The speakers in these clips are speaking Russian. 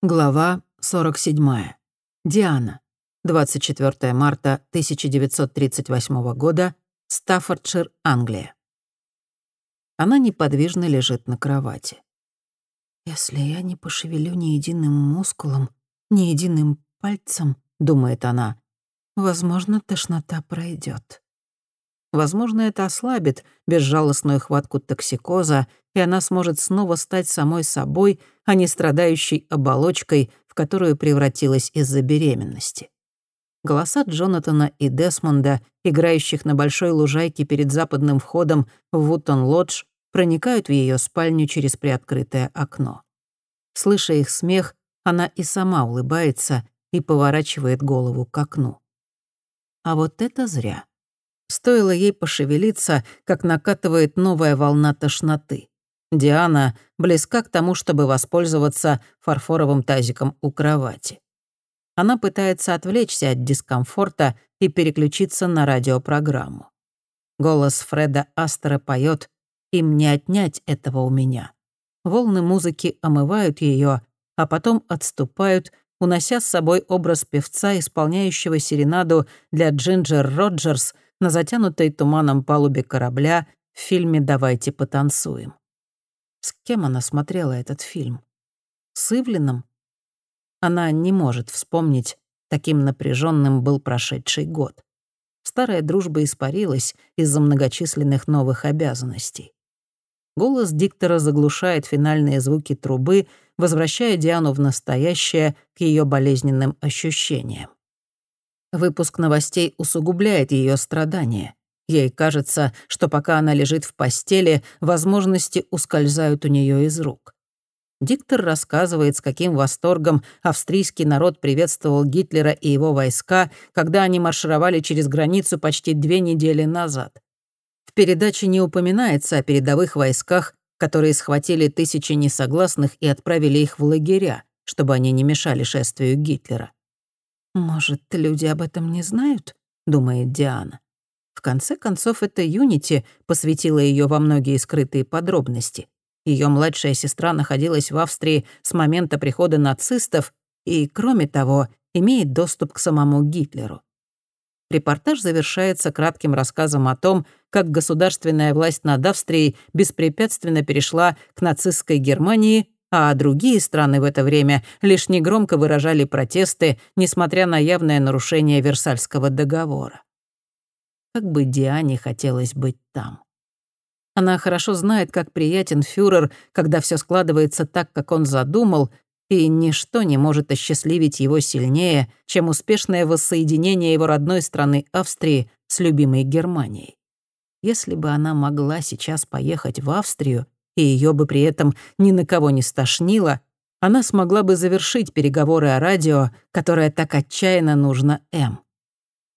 Глава 47. Диана. 24 марта 1938 года. Стаффордшир, Англия. Она неподвижно лежит на кровати. «Если я не пошевелю ни единым мускулом, ни единым пальцем», — думает она, — «возможно, тошнота пройдет. Возможно, это ослабит безжалостную хватку токсикоза, и она сможет снова стать самой собой, а не страдающей оболочкой, в которую превратилась из-за беременности. Голоса Джонатана и Десмонда, играющих на большой лужайке перед западным входом в Вутон-Лодж, проникают в ее спальню через приоткрытое окно. Слыша их смех, она и сама улыбается и поворачивает голову к окну. А вот это зря. Стоило ей пошевелиться, как накатывает новая волна тошноты. Диана близка к тому, чтобы воспользоваться фарфоровым тазиком у кровати. Она пытается отвлечься от дискомфорта и переключиться на радиопрограмму. Голос Фреда Астера поет «Им не отнять этого у меня». Волны музыки омывают ее, а потом отступают, унося с собой образ певца, исполняющего серенаду для Джинджер Роджерс — на затянутой туманом палубе корабля в фильме «Давайте потанцуем». С кем она смотрела этот фильм? С Ивлином? Она не может вспомнить, таким напряженным был прошедший год. Старая дружба испарилась из-за многочисленных новых обязанностей. Голос диктора заглушает финальные звуки трубы, возвращая Диану в настоящее к ее болезненным ощущениям. Выпуск новостей усугубляет ее страдания. Ей кажется, что пока она лежит в постели, возможности ускользают у нее из рук. Диктор рассказывает, с каким восторгом австрийский народ приветствовал Гитлера и его войска, когда они маршировали через границу почти две недели назад. В передаче не упоминается о передовых войсках, которые схватили тысячи несогласных и отправили их в лагеря, чтобы они не мешали шествию Гитлера. «Может, люди об этом не знают?» — думает Диана. В конце концов, это Юнити посвятила ее во многие скрытые подробности. Ее младшая сестра находилась в Австрии с момента прихода нацистов и, кроме того, имеет доступ к самому Гитлеру. Репортаж завершается кратким рассказом о том, как государственная власть над Австрией беспрепятственно перешла к нацистской Германии а другие страны в это время лишь негромко выражали протесты, несмотря на явное нарушение Версальского договора. Как бы Диане хотелось быть там. Она хорошо знает, как приятен фюрер, когда все складывается так, как он задумал, и ничто не может осчастливить его сильнее, чем успешное воссоединение его родной страны Австрии с любимой Германией. Если бы она могла сейчас поехать в Австрию и ее бы при этом ни на кого не стошнило, она смогла бы завершить переговоры о радио, которое так отчаянно нужно М.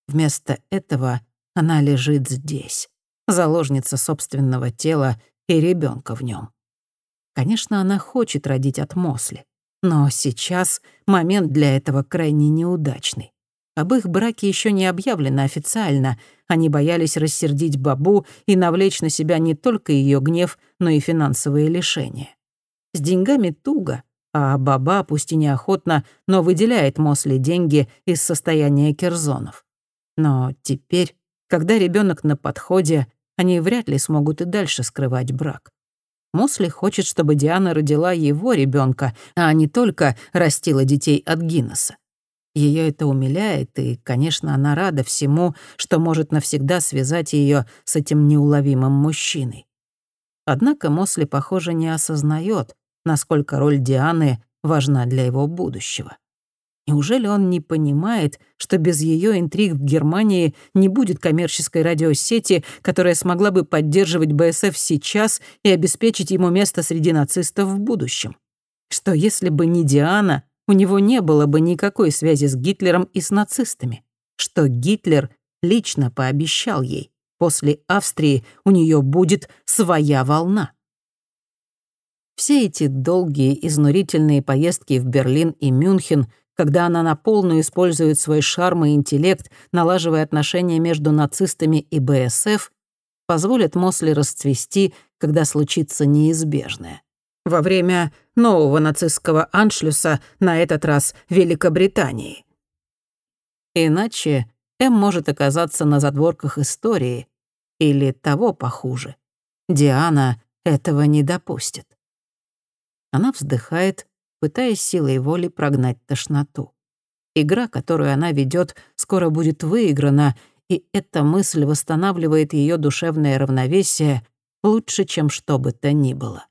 Вместо этого она лежит здесь, заложница собственного тела и ребенка в нем. Конечно, она хочет родить от Мосли, но сейчас момент для этого крайне неудачный. Об их браке еще не объявлено официально. Они боялись рассердить бабу и навлечь на себя не только ее гнев, но и финансовые лишения. С деньгами туго, а баба, пусть и неохотно, но выделяет Мосли деньги из состояния керзонов. Но теперь, когда ребенок на подходе, они вряд ли смогут и дальше скрывать брак. Мосли хочет, чтобы Диана родила его ребенка, а не только растила детей от Гиннесса. Ее это умиляет, и, конечно, она рада всему, что может навсегда связать ее с этим неуловимым мужчиной. Однако Мосли, похоже, не осознает, насколько роль Дианы важна для его будущего. Неужели он не понимает, что без ее интриг в Германии не будет коммерческой радиосети, которая смогла бы поддерживать БСФ сейчас и обеспечить ему место среди нацистов в будущем? Что если бы не Диана, у него не было бы никакой связи с Гитлером и с нацистами, что Гитлер лично пообещал ей, после Австрии у нее будет своя волна. Все эти долгие, изнурительные поездки в Берлин и Мюнхен, когда она на полную использует свой шарм и интеллект, налаживая отношения между нацистами и БСФ, позволят Мосли расцвести, когда случится неизбежное. во время нового нацистского аншлюса, на этот раз Великобритании. Иначе М может оказаться на задворках истории или того похуже. Диана этого не допустит. Она вздыхает, пытаясь силой воли прогнать тошноту. Игра, которую она ведет, скоро будет выиграна, и эта мысль восстанавливает ее душевное равновесие лучше, чем что бы то ни было.